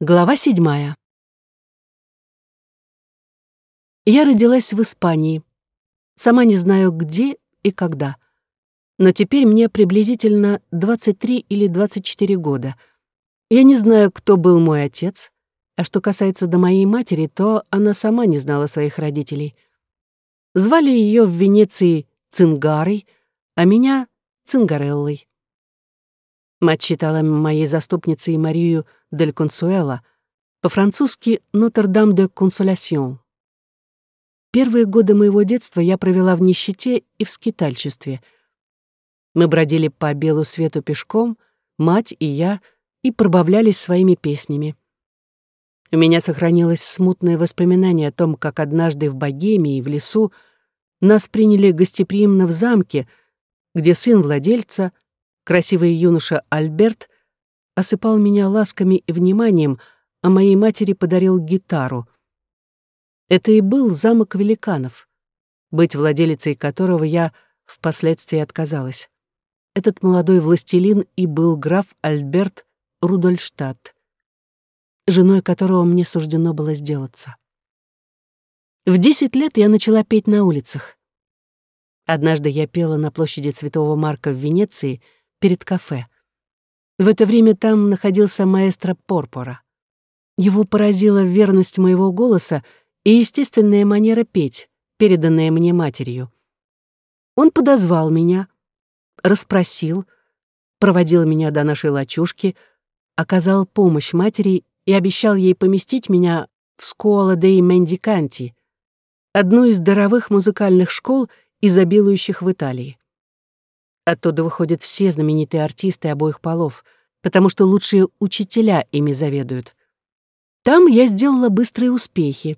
Глава седьмая. Я родилась в Испании. Сама не знаю, где и когда. Но теперь мне приблизительно 23 или 24 года. Я не знаю, кто был мой отец, а что касается до моей матери, то она сама не знала своих родителей. Звали ее в Венеции Цингарой, а меня — Цингареллой. Мать считала моей заступницей Марию дель Консуэла, по-французски «Нотр-Дам де Консолясьон». Первые годы моего детства я провела в нищете и в скитальчестве. Мы бродили по белу свету пешком, мать и я, и пробавлялись своими песнями. У меня сохранилось смутное воспоминание о том, как однажды в Богемии, в лесу, нас приняли гостеприимно в замке, где сын владельца — Красивый юноша Альберт осыпал меня ласками и вниманием, а моей матери подарил гитару. Это и был замок великанов, быть владелицей которого я впоследствии отказалась. Этот молодой властелин и был граф Альберт Рудольштадт, женой которого мне суждено было сделаться. В десять лет я начала петь на улицах. Однажды я пела на площади Святого Марка в Венеции — перед кафе. В это время там находился маэстро Порпора. Его поразила верность моего голоса и естественная манера петь, переданная мне матерью. Он подозвал меня, расспросил, проводил меня до нашей лачушки, оказал помощь матери и обещал ей поместить меня в Скола дей Мендиканти, одну из даровых музыкальных школ, изобилующих в Италии. Оттуда выходят все знаменитые артисты обоих полов, потому что лучшие учителя ими заведуют. Там я сделала быстрые успехи.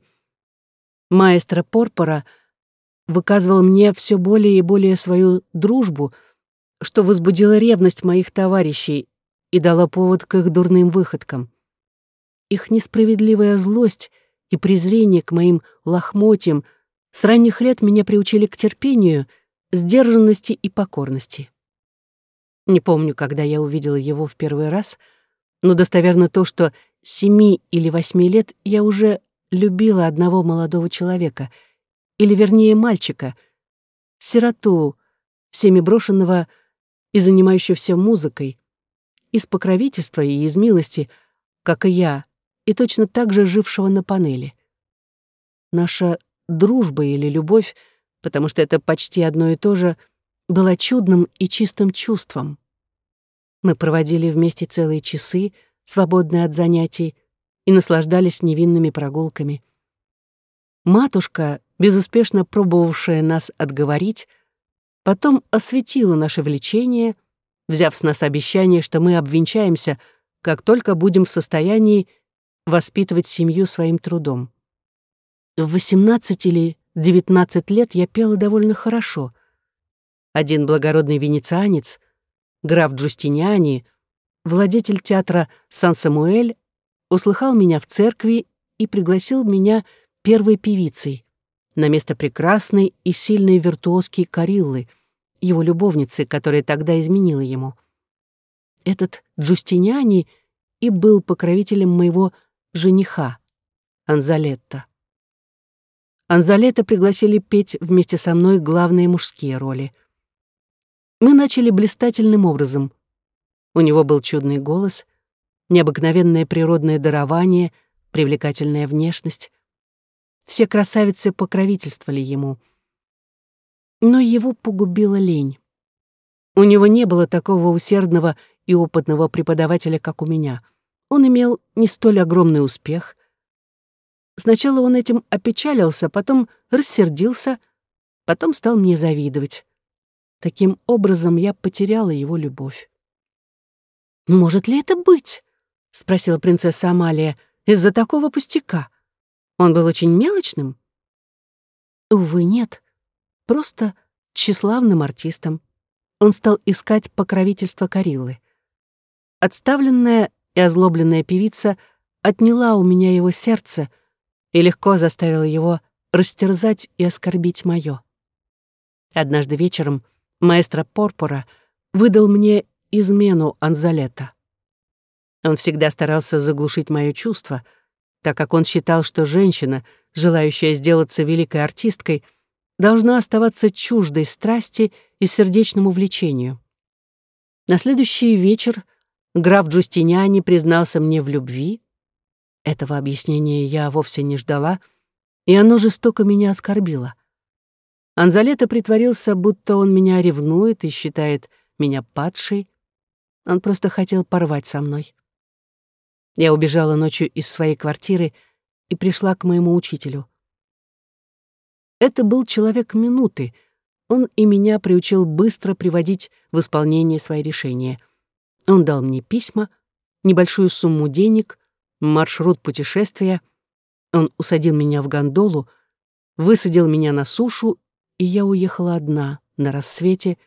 Маэстро Порпора выказывал мне все более и более свою дружбу, что возбудило ревность моих товарищей и дало повод к их дурным выходкам. Их несправедливая злость и презрение к моим лохмотьям с ранних лет меня приучили к терпению — сдержанности и покорности. Не помню, когда я увидела его в первый раз, но достоверно то, что семи или восьми лет я уже любила одного молодого человека, или вернее мальчика, сироту, всеми брошенного и занимающегося музыкой, из покровительства и из милости, как и я, и точно так же жившего на панели. Наша дружба или любовь потому что это почти одно и то же, было чудным и чистым чувством. Мы проводили вместе целые часы, свободные от занятий, и наслаждались невинными прогулками. Матушка, безуспешно пробовавшая нас отговорить, потом осветила наше влечение, взяв с нас обещание, что мы обвенчаемся, как только будем в состоянии воспитывать семью своим трудом. В 18 или 19 лет я пела довольно хорошо. Один благородный венецианец, граф Джустиниани, владетель театра Сан-Самуэль, услыхал меня в церкви и пригласил меня первой певицей на место прекрасной и сильной виртуозки Кариллы, его любовницы, которая тогда изменила ему. Этот Джустиниани и был покровителем моего жениха, Анзалетта. Анзалета пригласили петь вместе со мной главные мужские роли. Мы начали блистательным образом. У него был чудный голос, необыкновенное природное дарование, привлекательная внешность. Все красавицы покровительствовали ему. Но его погубила лень. У него не было такого усердного и опытного преподавателя, как у меня. Он имел не столь огромный успех, Сначала он этим опечалился, потом рассердился, потом стал мне завидовать. Таким образом я потеряла его любовь. «Может ли это быть?» — спросила принцесса Амалия. «Из-за такого пустяка. Он был очень мелочным?» «Увы, нет. Просто тщеславным артистом. Он стал искать покровительство Кариллы. Отставленная и озлобленная певица отняла у меня его сердце — и легко заставила его растерзать и оскорбить моё. Однажды вечером маэстро Порпора выдал мне измену Анзалета. Он всегда старался заглушить моё чувство, так как он считал, что женщина, желающая сделаться великой артисткой, должна оставаться чуждой страсти и сердечному влечению. На следующий вечер граф Джустиниани признался мне в любви. Этого объяснения я вовсе не ждала, и оно жестоко меня оскорбило. Анзалета притворился, будто он меня ревнует и считает меня падшей. Он просто хотел порвать со мной. Я убежала ночью из своей квартиры и пришла к моему учителю. Это был человек минуты. Он и меня приучил быстро приводить в исполнение свои решения. Он дал мне письма, небольшую сумму денег, маршрут путешествия. Он усадил меня в гондолу, высадил меня на сушу, и я уехала одна на рассвете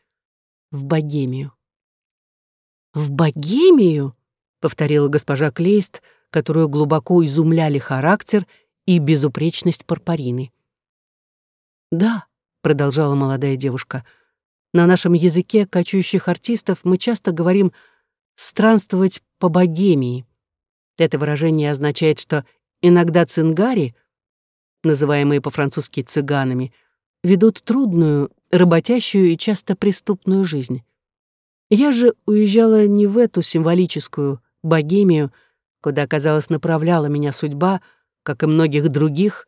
в Богемию. «В Богемию?» повторила госпожа Клейст, которую глубоко изумляли характер и безупречность Парпарины. «Да», — продолжала молодая девушка, — «на нашем языке кочующих артистов мы часто говорим «странствовать по богемии». Это выражение означает, что иногда цингари, называемые по-французски цыганами, ведут трудную, работящую и часто преступную жизнь. Я же уезжала не в эту символическую, Богемию, куда, казалось, направляла меня судьба, как и многих других,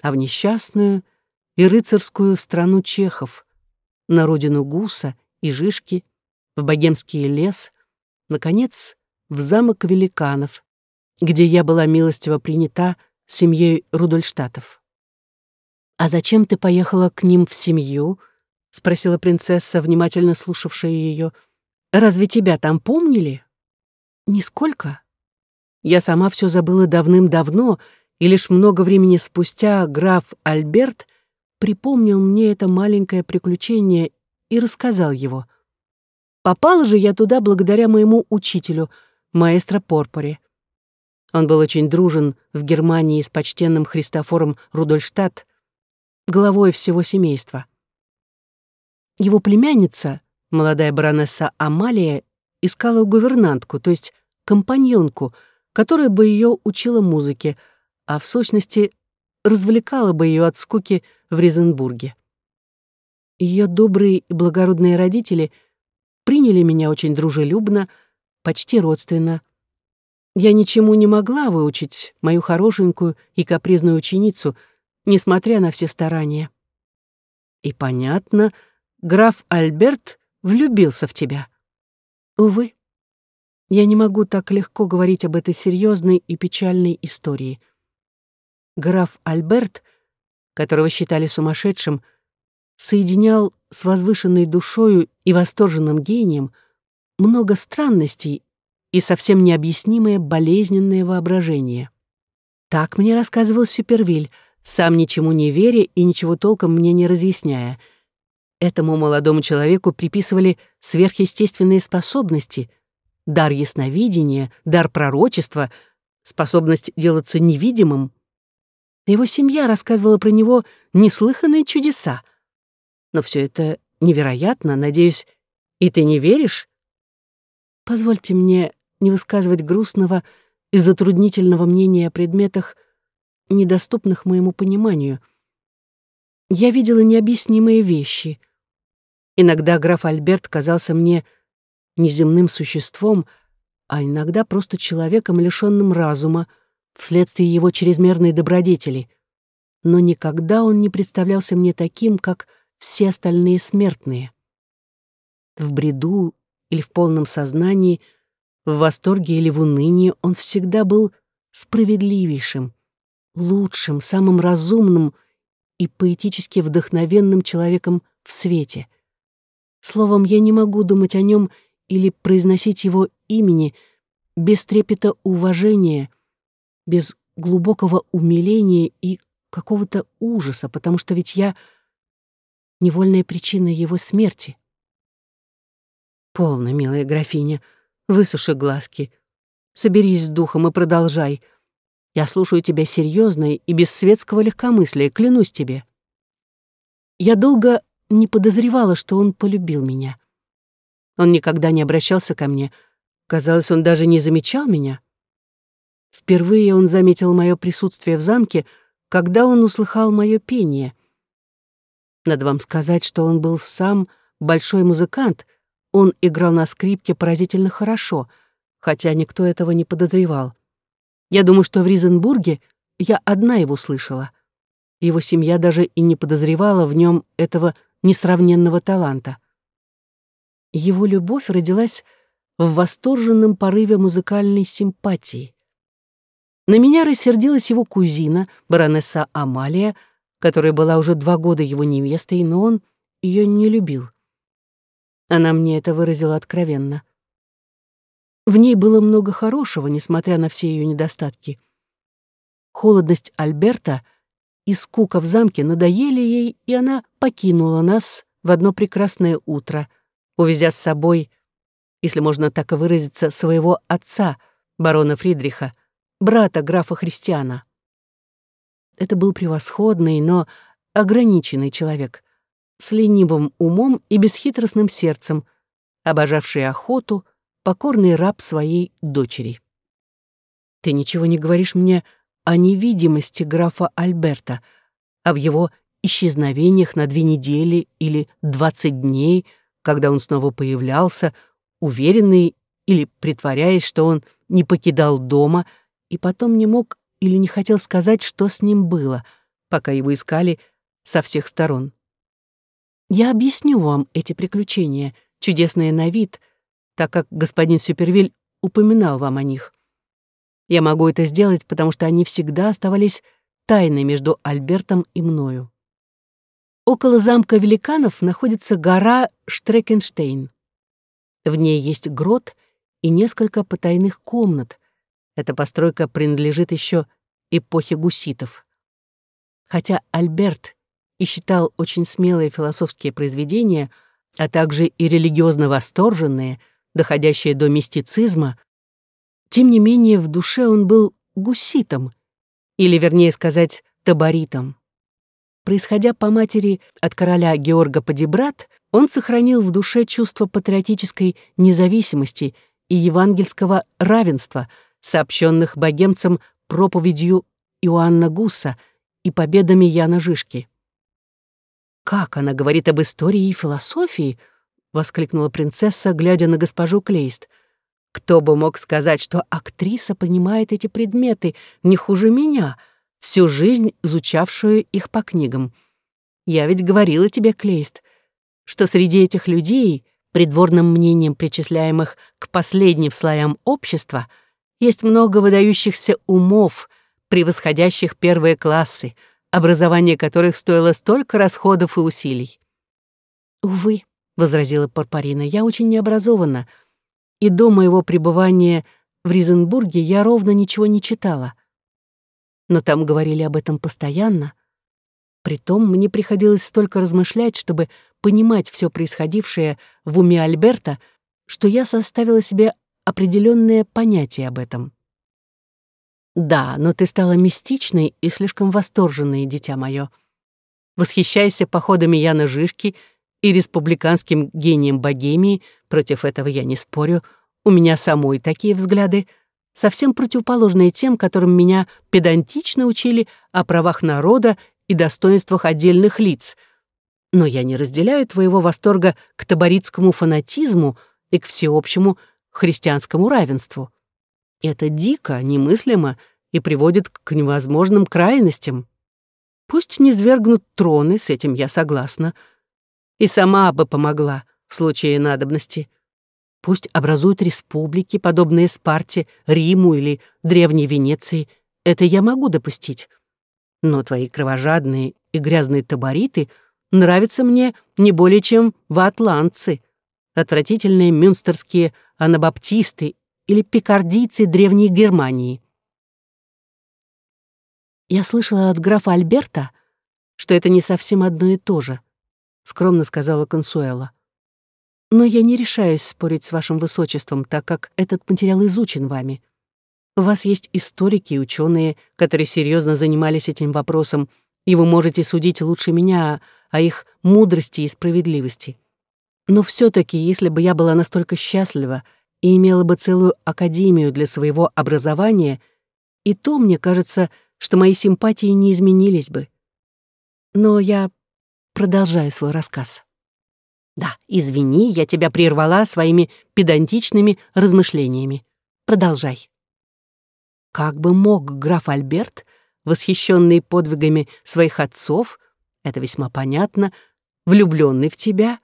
а в несчастную и рыцарскую страну чехов, на родину Гуса и Жишки, в богемский лес, наконец, в замок великанов, где я была милостиво принята семьей Рудольштатов. «А зачем ты поехала к ним в семью?» — спросила принцесса, внимательно слушавшая ее. «Разве тебя там помнили?» Нисколько. Я сама все забыла давным-давно, и лишь много времени спустя граф Альберт припомнил мне это маленькое приключение и рассказал его. Попала же я туда благодаря моему учителю, маэстро Порпоре. Он был очень дружен в Германии с почтенным Христофором Рудольштадт, главой всего семейства. Его племянница, молодая баронесса Амалия, искала гувернантку, то есть компаньонку, которая бы ее учила музыке, а в сущности развлекала бы ее от скуки в Ризенбурге. Ее добрые и благородные родители приняли меня очень дружелюбно, почти родственно. Я ничему не могла выучить мою хорошенькую и капризную ученицу, несмотря на все старания. И понятно, граф Альберт влюбился в тебя. Увы, я не могу так легко говорить об этой серьезной и печальной истории. Граф Альберт, которого считали сумасшедшим, соединял с возвышенной душою и восторженным гением много странностей и совсем необъяснимое болезненное воображение. Так мне рассказывал Супервиль, сам ничему не веря и ничего толком мне не разъясняя — Этому молодому человеку приписывали сверхъестественные способности, дар ясновидения, дар пророчества, способность делаться невидимым. Его семья рассказывала про него неслыханные чудеса. Но все это невероятно, надеюсь, и ты не веришь? Позвольте мне не высказывать грустного и затруднительного мнения о предметах, недоступных моему пониманию. Я видела необъяснимые вещи — Иногда граф Альберт казался мне неземным существом, а иногда просто человеком, лишённым разума, вследствие его чрезмерной добродетели. Но никогда он не представлялся мне таким, как все остальные смертные. В бреду или в полном сознании, в восторге или в унынии он всегда был справедливейшим, лучшим, самым разумным и поэтически вдохновенным человеком в свете — Словом, я не могу думать о нем или произносить его имени без трепета уважения, без глубокого умиления и какого-то ужаса, потому что ведь я — невольная причина его смерти. Полно, милая графиня, высуши глазки, соберись с духом и продолжай. Я слушаю тебя серьезно и без светского легкомыслия, клянусь тебе. Я долго не подозревала, что он полюбил меня. Он никогда не обращался ко мне, Казалось, он даже не замечал меня. Впервые он заметил мое присутствие в замке, когда он услыхал мое пение. Надо вам сказать, что он был сам большой музыкант. Он играл на скрипке поразительно хорошо, хотя никто этого не подозревал. Я думаю, что в Ризенбурге я одна его слышала. Его семья даже и не подозревала в нем этого несравненного таланта. Его любовь родилась в восторженном порыве музыкальной симпатии. На меня рассердилась его кузина, баронесса Амалия, которая была уже два года его невестой, но он ее не любил. Она мне это выразила откровенно. В ней было много хорошего, несмотря на все ее недостатки. Холодность Альберта и скука в замке надоели ей, и она покинула нас в одно прекрасное утро, увезя с собой, если можно так выразиться, своего отца, барона Фридриха, брата графа Христиана. Это был превосходный, но ограниченный человек, с ленивым умом и бесхитростным сердцем, обожавший охоту, покорный раб своей дочери. Ты ничего не говоришь мне о невидимости графа Альберта, об его исчезновениях на две недели или двадцать дней, когда он снова появлялся, уверенный или притворяясь, что он не покидал дома и потом не мог или не хотел сказать, что с ним было, пока его искали со всех сторон. Я объясню вам эти приключения, чудесные на вид, так как господин Супервиль упоминал вам о них. Я могу это сделать, потому что они всегда оставались тайной между Альбертом и мною. Около замка великанов находится гора Штрекенштейн. В ней есть грот и несколько потайных комнат. Эта постройка принадлежит еще эпохе гуситов. Хотя Альберт и считал очень смелые философские произведения, а также и религиозно восторженные, доходящие до мистицизма, тем не менее, в душе он был гуситом, или, вернее сказать, таборитом. Происходя по матери от короля Георга Падибрат, он сохранил в душе чувство патриотической независимости и евангельского равенства, сообщенных богемцам проповедью Иоанна Гусса и победами Яна Жишки. «Как она говорит об истории и философии?» — воскликнула принцесса, глядя на госпожу Клейст — кто бы мог сказать, что актриса понимает эти предметы не хуже меня, всю жизнь изучавшую их по книгам? Я ведь говорила тебе, Клейст, что среди этих людей, придворным мнением причисляемых к последним слоям общества, есть много выдающихся умов, превосходящих первые классы, образование которых стоило столько расходов и усилий. «Увы», — возразила Парпарина, — «я очень необразована» и до моего пребывания в Ризенбурге я ровно ничего не читала. Но там говорили об этом постоянно. Притом мне приходилось столько размышлять, чтобы понимать все происходившее в уме Альберта, что я составила себе определенное понятие об этом. Да, но ты стала мистичной и слишком восторженной, дитя мое. Восхищайся походами Яна Жишки и республиканским гением Богемии, против этого я не спорю, у меня самой такие взгляды, совсем противоположные тем, которым меня педантично учили о правах народа и достоинствах отдельных лиц. Но я не разделяю твоего восторга к таборитскому фанатизму и к всеобщему христианскому равенству. Это дико, немыслимо и приводит к невозможным крайностям. Пусть не свергнут троны, с этим я согласна, — и сама бы помогла в случае надобности. Пусть образуют республики, подобные Спарте, Риму или Древней Венеции. Это я могу допустить. Но твои кровожадные и грязные табориты нравятся мне не более чем ватландцы, отвратительные мюнстерские анабаптисты или пикардийцы Древней Германии. Я слышала от графа Альберта, что это не совсем одно и то же —— скромно сказала Консуэла. «Но я не решаюсь спорить с вашим высочеством, так как этот материал изучен вами. У вас есть историки и ученые, которые серьезно занимались этим вопросом, и вы можете судить лучше меня о их мудрости и справедливости. Но все таки если бы я была настолько счастлива и имела бы целую академию для своего образования, и то, мне кажется, что мои симпатии не изменились бы. Но я продолжаю свой рассказ. Да, извини, я тебя прервала своими педантичными размышлениями. Продолжай. Как бы мог граф Альберт, восхищенный подвигами своих отцов, это весьма понятно, влюбленный в тебя,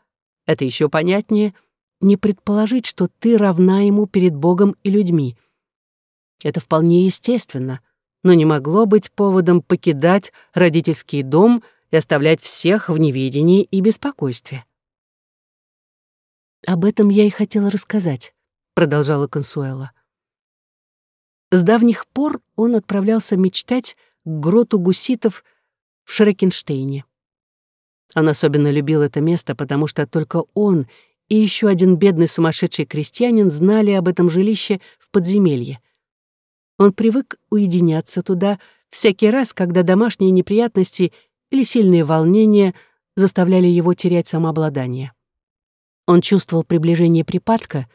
это еще понятнее, не предположить, что ты равна ему перед Богом и людьми. Это вполне естественно, но не могло быть поводом покидать родительский дом и оставлять всех в неведении и беспокойстве. «Об этом я и хотела рассказать», — продолжала Консуэла. С давних пор он отправлялся мечтать к гроту гуситов в Шрекенштейне. Он особенно любил это место, потому что только он и еще один бедный сумасшедший крестьянин знали об этом жилище в подземелье. Он привык уединяться туда всякий раз, когда домашние неприятности или сильные волнения заставляли его терять самообладание. Он чувствовал приближение припадка,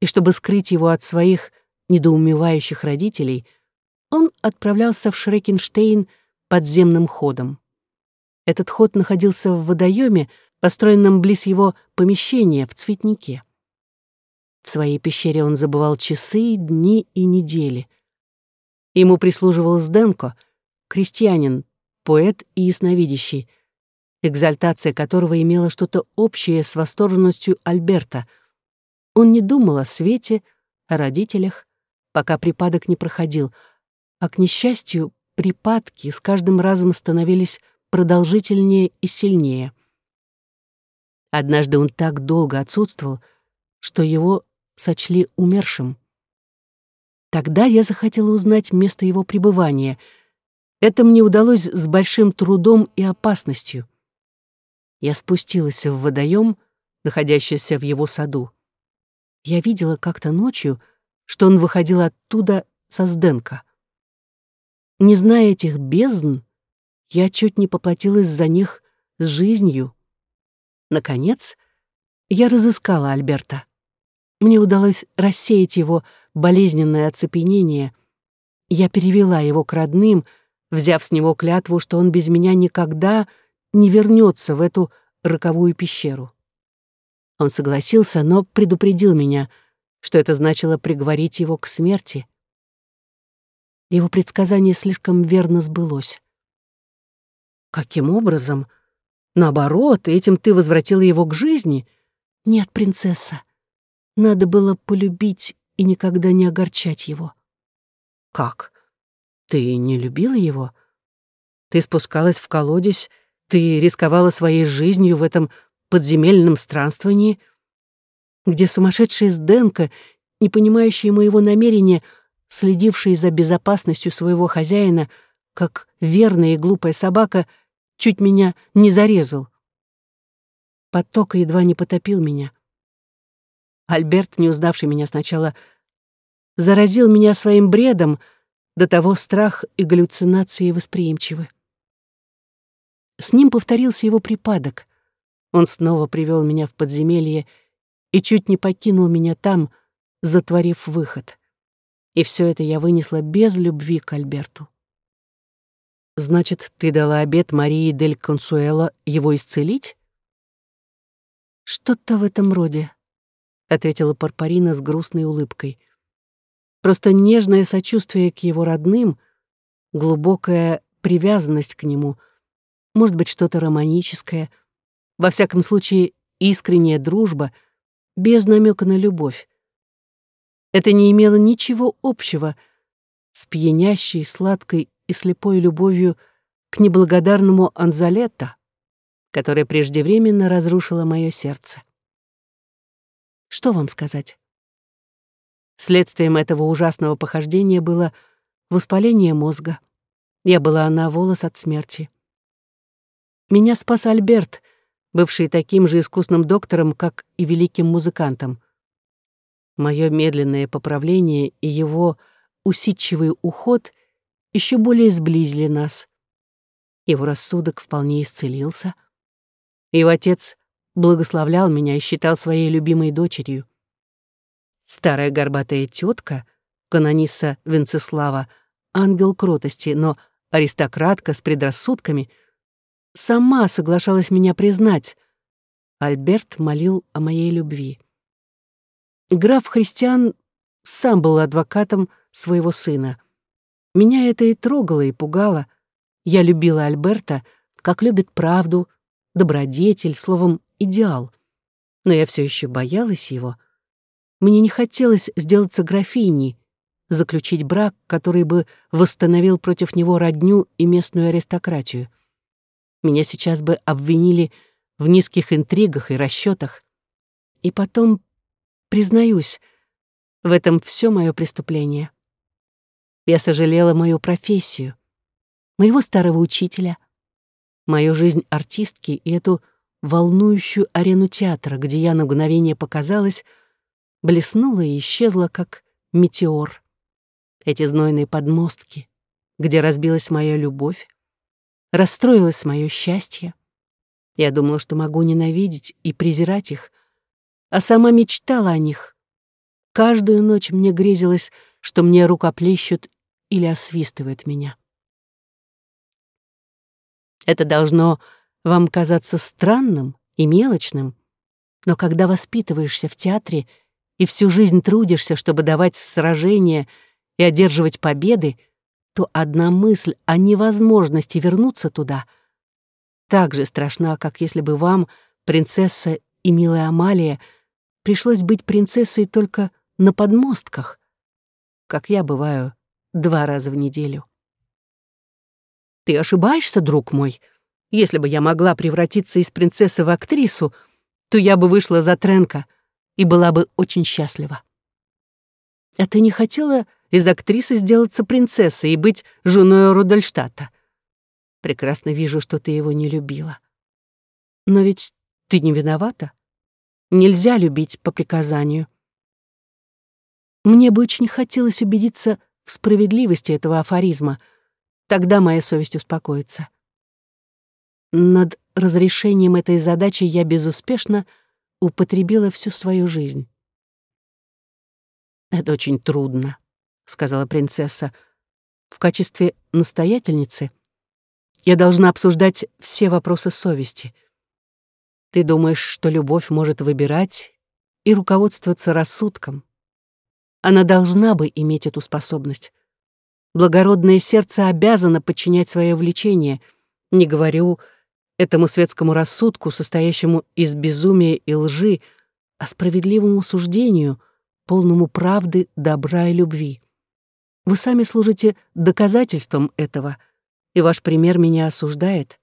и чтобы скрыть его от своих недоумевающих родителей, он отправлялся в Шрекенштейн подземным ходом. Этот ход находился в водоеме, построенном близ его помещения в цветнике. В своей пещере он забывал часы, дни и недели. Ему прислуживал Сденко, крестьянин, поэт и ясновидящий, экзальтация которого имела что-то общее с восторженностью Альберта. Он не думал о свете, о родителях, пока припадок не проходил, а, к несчастью, припадки с каждым разом становились продолжительнее и сильнее. Однажды он так долго отсутствовал, что его сочли умершим. Тогда я захотела узнать место его пребывания. Это мне удалось с большим трудом и опасностью. Я спустилась в водоем, находящийся в его саду. Я видела как-то ночью, что он выходил оттуда со Сденко. Не зная этих бездн, я чуть не поплатилась за них с жизнью. Наконец, я разыскала Альберта. Мне удалось рассеять его болезненное оцепенение. Я перевела его к родным, взяв с него клятву, что он без меня никогда не вернется в эту роковую пещеру. Он согласился, но предупредил меня, что это значило приговорить его к смерти. Его предсказание слишком верно сбылось. Каким образом? Наоборот, этим ты возвратила его к жизни? Нет, принцесса. Надо было полюбить и никогда не огорчать его. Как? Ты не любила его? Ты спускалась в колодец ты рисковала своей жизнью в этом подземельном странствовании, где сумасшедший Сденко, не понимающий моего намерения, следивший за безопасностью своего хозяина, как верная и глупая собака, чуть меня не зарезал. Поток едва не потопил меня. Альберт, не узнавший меня сначала, заразил меня своим бредом, до того страх и галлюцинации восприимчивы. С ним повторился его припадок. Он снова привел меня в подземелье и чуть не покинул меня там, затворив выход. И все это я вынесла без любви к Альберту. «Значит, ты дала обет Марии дель Консуэло его исцелить?» «Что-то в этом роде», — ответила Парпарина с грустной улыбкой. «Просто нежное сочувствие к его родным, глубокая привязанность к нему — может быть, что-то романическое. Во всяком случае, искренняя дружба, без намека на любовь. Это не имело ничего общего с пьянящей, сладкой и слепой любовью к неблагодарному Анзалетто, которая преждевременно разрушила мое сердце. Что вам сказать? Следствием этого ужасного похождения было воспаление мозга. Я была на волос от смерти. Меня спас Альберт, бывший таким же искусным доктором, как и великим музыкантом. Мое медленное поправление и его усидчивый уход еще более сблизили нас. Его рассудок вполне исцелился. Его отец благословлял меня и считал своей любимой дочерью. Старая горбатая тетка, канониса Венцеслава, ангел кротости, но аристократка с предрассудками, сама соглашалась меня признать. Альберт молил о моей любви. Граф Христиан сам был адвокатом своего сына. Меня это и трогало, и пугало. Я любила Альберта, как любит правду, добродетель, словом, идеал. Но я все еще боялась его. Мне не хотелось сделаться графиней, заключить брак, который бы восстановил против него родню и местную аристократию. Меня сейчас бы обвинили в низких интригах и расчетах. И потом, признаюсь, в этом все мое преступление. Я сожалела мою профессию, моего старого учителя, мою жизнь артистки и эту волнующую арену театра, где я на мгновение показалась, блеснула и исчезла, как метеор эти знойные подмостки, где разбилась моя любовь, расстроилось мое счастье. Я думала, что могу ненавидеть и презирать их, а сама мечтала о них. Каждую ночь мне грезилось, что мне рукоплещут или освистывают меня. Это должно вам казаться странным и мелочным, но когда воспитываешься в театре и всю жизнь трудишься, чтобы давать сражения — и одерживать победы, то одна мысль о невозможности вернуться туда так же страшна, как если бы вам, принцесса и милая Амалия, пришлось быть принцессой только на подмостках, как я бываю два раза в неделю. Ты ошибаешься, друг мой. Если бы я могла превратиться из принцессы в актрису, то я бы вышла за Тренка и была бы очень счастлива. А ты не хотела из актрисы сделаться принцессой и быть женой Рудольштата. Прекрасно вижу, что ты его не любила. Но ведь ты не виновата. Нельзя любить по приказанию. Мне бы очень хотелось убедиться в справедливости этого афоризма. Тогда моя совесть успокоится. Над разрешением этой задачи я безуспешно употребила всю свою жизнь. Это очень трудно сказала принцесса. В качестве настоятельницы я должна обсуждать все вопросы совести. Ты думаешь, что любовь может выбирать и руководствоваться рассудком. Она должна бы иметь эту способность. Благородное сердце обязано подчинять свое влечение, не говорю этому светскому рассудку, состоящему из безумия и лжи, а справедливому суждению, полному правды, добра и любви. Вы сами служите доказательством этого, и ваш пример меня осуждает.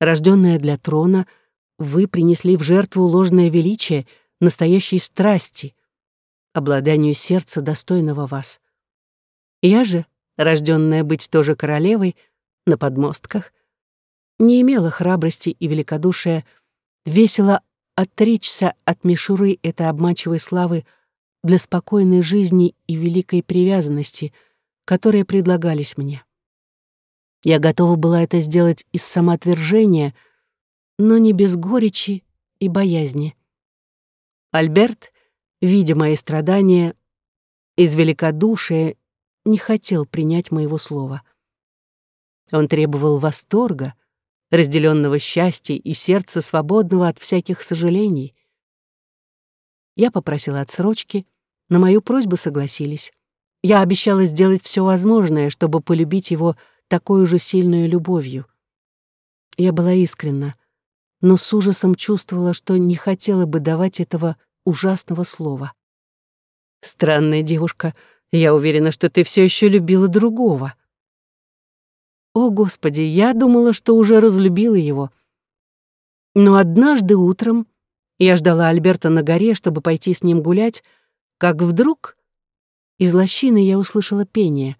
Рожденная для трона, вы принесли в жертву ложное величие настоящей страсти, обладанию сердца достойного вас. Я же, рожденная быть тоже королевой, на подмостках, не имела храбрости и великодушия весело отречься от мишуры этой обманчивой славы для спокойной жизни и великой привязанности, которые предлагались мне. Я готова была это сделать из самоотвержения, но не без горечи и боязни. Альберт, видя мои страдания, из великодушия не хотел принять моего слова. Он требовал восторга, разделенного счастья и сердца свободного от всяких сожалений. Я попросила отсрочки, на мою просьбу согласились. Я обещала сделать все возможное, чтобы полюбить его такой же сильной любовью. Я была искренна, но с ужасом чувствовала, что не хотела бы давать этого ужасного слова. «Странная девушка, я уверена, что ты все еще любила другого». О, Господи, я думала, что уже разлюбила его. Но однажды утром я ждала Альберта на горе, чтобы пойти с ним гулять, как вдруг из лощины я услышала пение.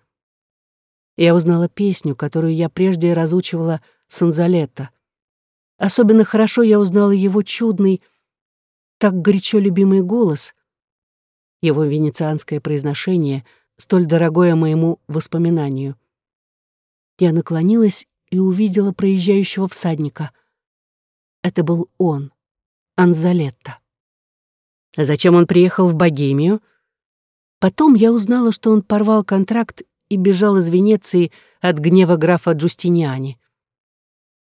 Я узнала песню, которую я прежде разучивала Санзалетто. Особенно хорошо я узнала его чудный, так горячо любимый голос, его венецианское произношение, столь дорогое моему воспоминанию. Я наклонилась и увидела проезжающего всадника. Это был он, Анзалетто. А зачем он приехал в Богемию? Потом я узнала, что он порвал контракт и бежал из Венеции от гнева графа Джустиниани.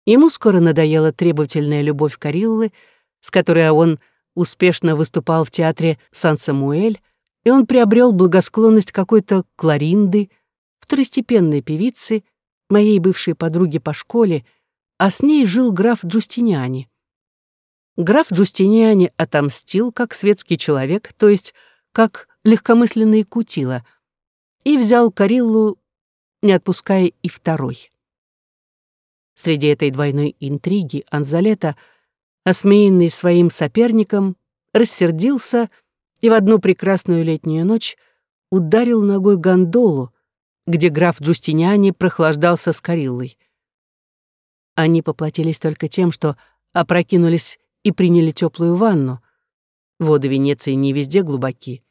Ему скоро надоела требовательная любовь Кариллы, с которой он успешно выступал в театре Сан-Самуэль, и он приобрел благосклонность какой-то Кларинды, второстепенной певицы, моей бывшей подруги по школе, а с ней жил граф Джустиниани. Граф Джустиниани отомстил как светский человек, то есть как легкомысленный кутила, и взял Кариллу, не отпуская и второй. Среди этой двойной интриги Анзалета, осмеянный своим соперником, рассердился и в одну прекрасную летнюю ночь ударил ногой гондолу, где граф Джустиниани прохлаждался с Кариллой. Они поплатились только тем, что опрокинулись и приняли теплую ванну. Воды Венеции не везде глубоки.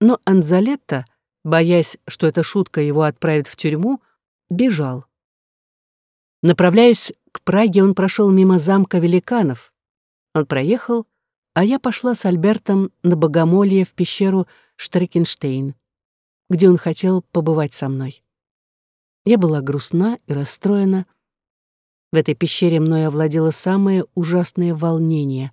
Но Анзалетта, боясь, что эта шутка его отправит в тюрьму, бежал. Направляясь к Праге, он прошел мимо замка великанов. Он проехал, а я пошла с Альбертом на богомолье в пещеру Штрекенштейн, где он хотел побывать со мной. Я была грустна и расстроена, в этой пещере мной овладело самое ужасное волнение.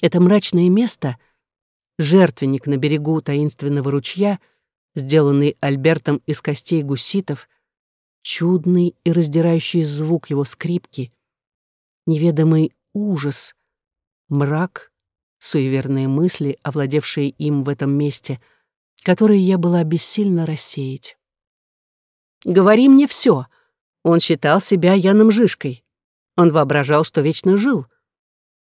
Это мрачное место — жертвенник на берегу таинственного ручья, сделанный Альбертом из костей гуситов, чудный и раздирающий звук его скрипки, неведомый ужас, мрак, суеверные мысли, овладевшие им в этом месте, которые я была бессильно рассеять. «Говори мне все, он считал себя Яном Жишкой. Он воображал, что вечно жил.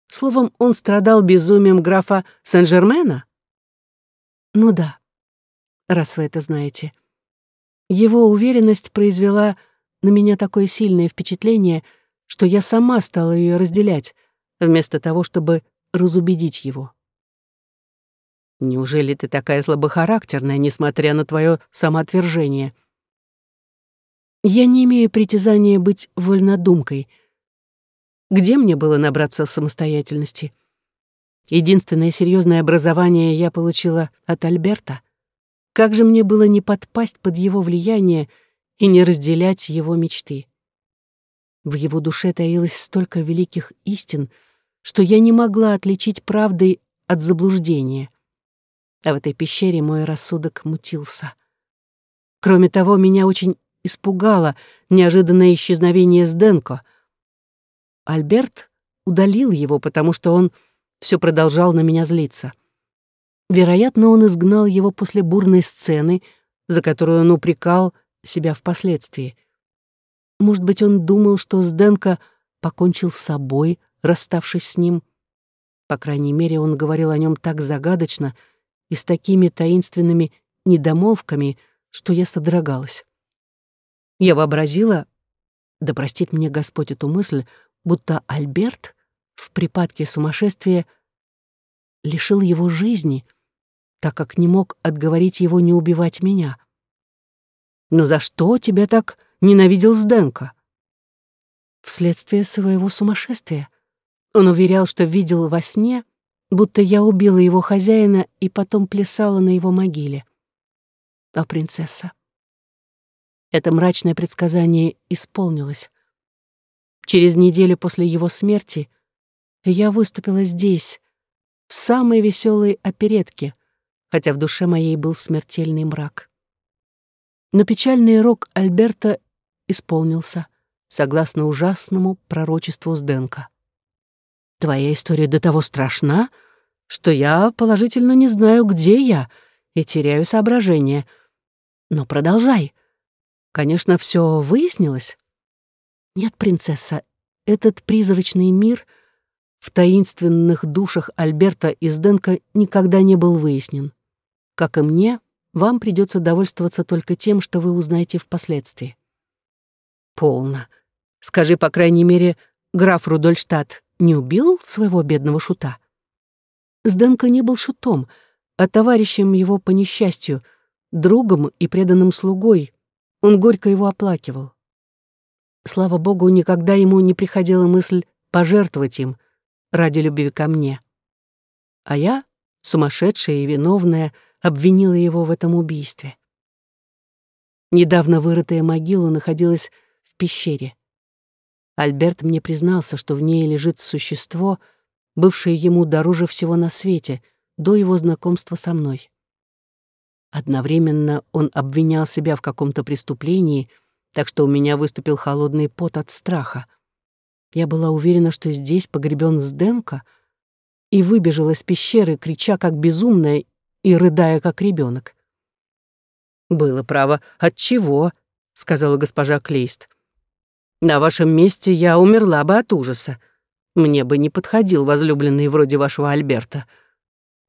Словом, он страдал безумием графа Сен-Жермена? Ну да, раз вы это знаете. Его уверенность произвела на меня такое сильное впечатление, что я сама стала ее разделять, вместо того, чтобы разубедить его. Неужели ты такая слабохарактерная, несмотря на твое самоотвержение? — я не имею притязания быть вольнодумкой. Где мне было набраться самостоятельности? Единственное серьезное образование я получила от Альберта. Как же мне было не подпасть под его влияние и не разделять его мечты? В его душе таилось столько великих истин, что я не могла отличить правды от заблуждения. А в этой пещере мой рассудок мутился. Кроме того, меня очень испугало неожиданное исчезновение Сденко. Альберт удалил его, потому что он все продолжал на меня злиться. Вероятно, он изгнал его после бурной сцены, за которую он упрекал себя впоследствии. Может быть, он думал, что Сденко покончил с собой, расставшись с ним. По крайней мере, он говорил о нем так загадочно и с такими таинственными недомолвками, что я содрогалась. Я вообразила, да простит мне Господь эту мысль, будто Альберт в припадке сумасшествия лишил его жизни, так как не мог отговорить его не убивать меня. «Но за что тебя так ненавидел Сденко?» «Вследствие своего сумасшествия. Он уверял, что видел во сне, будто я убила его хозяина и потом плясала на его могиле. О, принцесса, это мрачное предсказание исполнилось. Через неделю после его смерти я выступила здесь, в самой веселой оперетке, хотя в душе моей был смертельный мрак. Но печальный рок Альберта исполнился, согласно ужасному пророчеству Сденка. «Твоя история до того страшна, что я положительно не знаю, где я, и теряю соображение. Но продолжай. Конечно, все выяснилось. Нет, принцесса, этот призрачный мир в таинственных душах Альберта и Сденко никогда не был выяснен. Как и мне, вам придется довольствоваться только тем, что вы узнаете впоследствии. Полно. Скажи, по крайней мере, граф Рудольштадт не убил своего бедного шута? Сденко не был шутом, а товарищем его по несчастью, другом и преданным слугой, он горько его оплакивал. Слава богу, никогда ему не приходила мысль пожертвовать им ради любви ко мне. А я, сумасшедшая и виновная, обвинила его в этом убийстве. Недавно вырытая могила находилась в пещере. Альберт мне признался, что в ней лежит существо, бывшее ему дороже всего на свете, до его знакомства со мной. Одновременно он обвинял себя в каком-то преступлении, так что у меня выступил холодный пот от страха. Я была уверена, что здесь погребен Сденко, и выбежала из пещеры, крича как безумная и рыдая как ребенок. «Было право. От чего?» — сказала госпожа Клейст. На вашем месте я умерла бы от ужаса. Мне бы не подходил возлюбленный вроде вашего Альберта.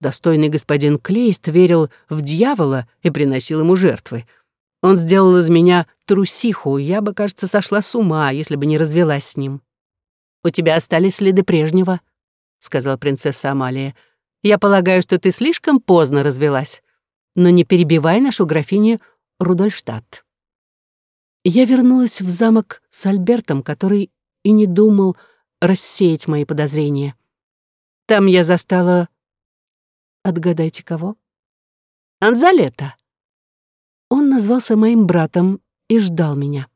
Достойный господин Клейст верил в дьявола и приносил ему жертвы. Он сделал из меня трусиху, я бы, кажется, сошла с ума, если бы не развелась с ним. «У тебя остались следы прежнего», — сказала принцесса Амалия. «Я полагаю, что ты слишком поздно развелась. Но не перебивай нашу графиню Рудольштадт». Я вернулась в замок с Альбертом, который и не думал рассеять мои подозрения. Там я застала... Отгадайте, кого? Анзалета. Он назвался моим братом и ждал меня.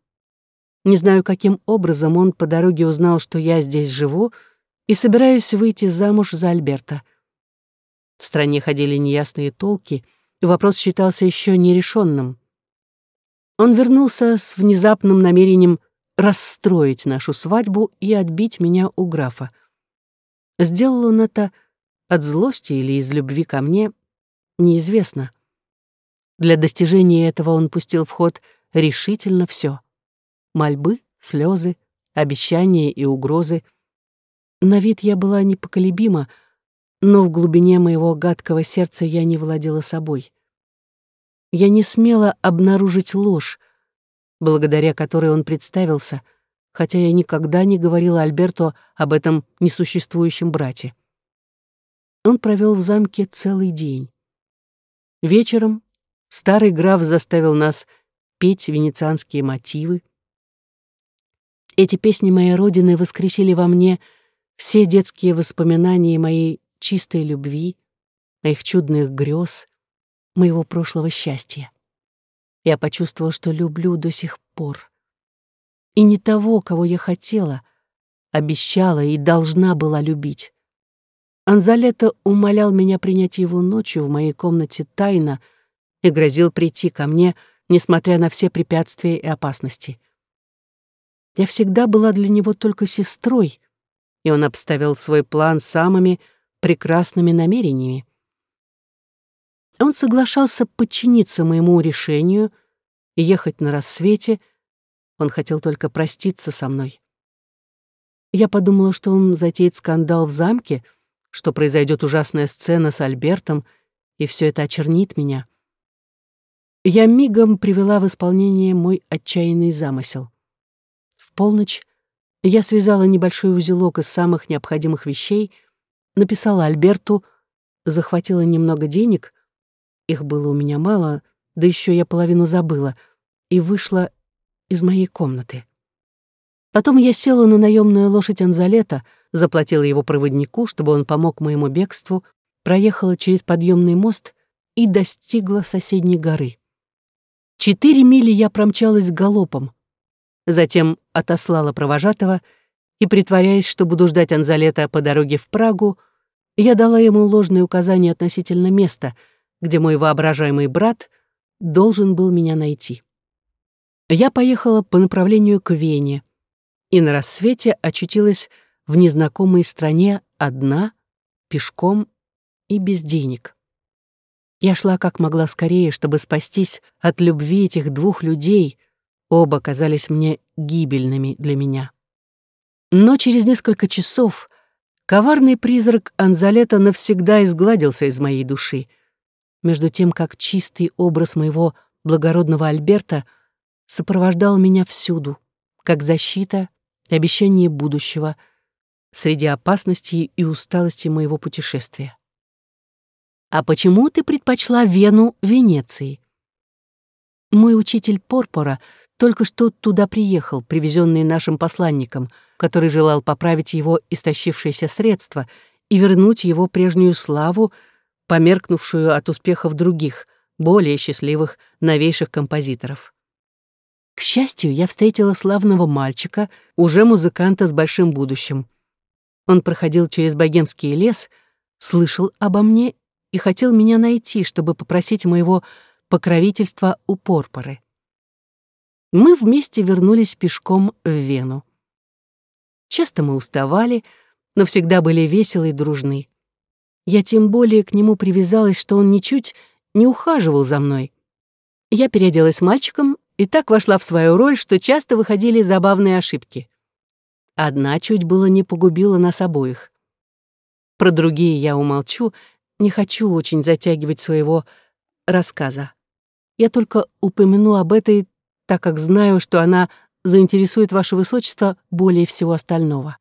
Не знаю, каким образом он по дороге узнал, что я здесь живу и собираюсь выйти замуж за Альберта. В стране ходили неясные толки, и вопрос считался еще нерешенным. Он вернулся с внезапным намерением расстроить нашу свадьбу и отбить меня у графа. Сделал он это от злости или из любви ко мне, неизвестно. Для достижения этого он пустил в ход решительно все: Мольбы, слезы, обещания и угрозы. На вид я была непоколебима, но в глубине моего гадкого сердца я не владела собой я не смела обнаружить ложь, благодаря которой он представился, хотя я никогда не говорила Альберту об этом несуществующем брате. Он провел в замке целый день. Вечером старый граф заставил нас петь венецианские мотивы. Эти песни моей родины воскресили во мне все детские воспоминания моей чистой любви, моих чудных грез, моего прошлого счастья. Я почувствовала, что люблю до сих пор. И не того, кого я хотела, обещала и должна была любить. Анзалета умолял меня принять его ночью в моей комнате тайно и грозил прийти ко мне, несмотря на все препятствия и опасности. Я всегда была для него только сестрой, и он обставил свой план самыми прекрасными намерениями. Он соглашался подчиниться моему решению и ехать на рассвете. Он хотел только проститься со мной. Я подумала, что он затеет скандал в замке, что произойдет ужасная сцена с Альбертом, и все это очернит меня. Я мигом привела в исполнение мой отчаянный замысел. В полночь я связала небольшой узелок из самых необходимых вещей, написала Альберту, захватила немного денег, их было у меня мало, да еще я половину забыла, и вышла из моей комнаты. Потом я села на наемную лошадь Анзалета, заплатила его проводнику, чтобы он помог моему бегству, проехала через подъемный мост и достигла соседней горы. Четыре мили я промчалась галопом, затем отослала провожатого и, притворяясь, что буду ждать Анзалета по дороге в Прагу, я дала ему ложные указания относительно места — где мой воображаемый брат должен был меня найти. Я поехала по направлению к Вене и на рассвете очутилась в незнакомой стране одна, пешком и без денег. Я шла как могла скорее, чтобы спастись от любви этих двух людей, оба казались мне гибельными для меня. Но через несколько часов коварный призрак Анзалета навсегда изгладился из моей души — между тем как чистый образ моего благородного Альберта сопровождал меня всюду, как защита и обещание будущего среди опасностей и усталости моего путешествия. «А почему ты предпочла Вену Венеции?» Мой учитель Порпора только что туда приехал, привезенный нашим посланником, который желал поправить его истощившиеся средства и вернуть его прежнюю славу, померкнувшую от успехов других, более счастливых, новейших композиторов. К счастью, я встретила славного мальчика, уже музыканта с большим будущим. Он проходил через богемский лес, слышал обо мне и хотел меня найти, чтобы попросить моего покровительства у Порпоры. Мы вместе вернулись пешком в Вену. Часто мы уставали, но всегда были веселы и дружны. Я тем более к нему привязалась, что он ничуть не ухаживал за мной. Я переоделась мальчиком и так вошла в свою роль, что часто выходили забавные ошибки. Одна чуть было не погубила нас обоих. Про другие я умолчу, не хочу очень затягивать своего рассказа. Я только упомяну об этой, так как знаю, что она заинтересует ваше высочество более всего остального.